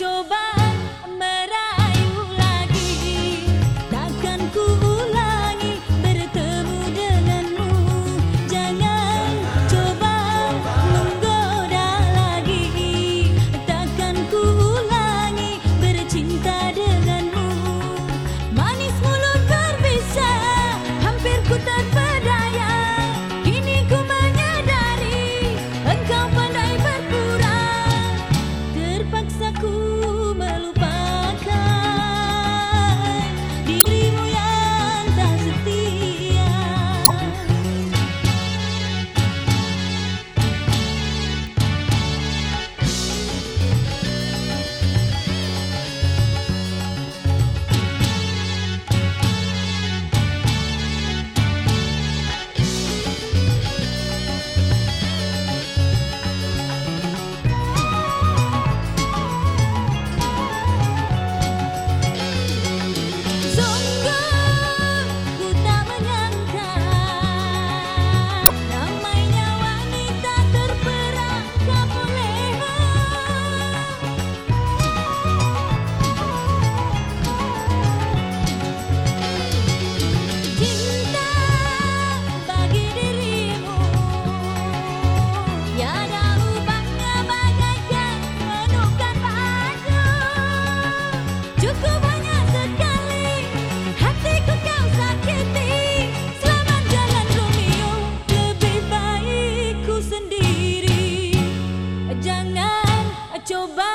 Coba coba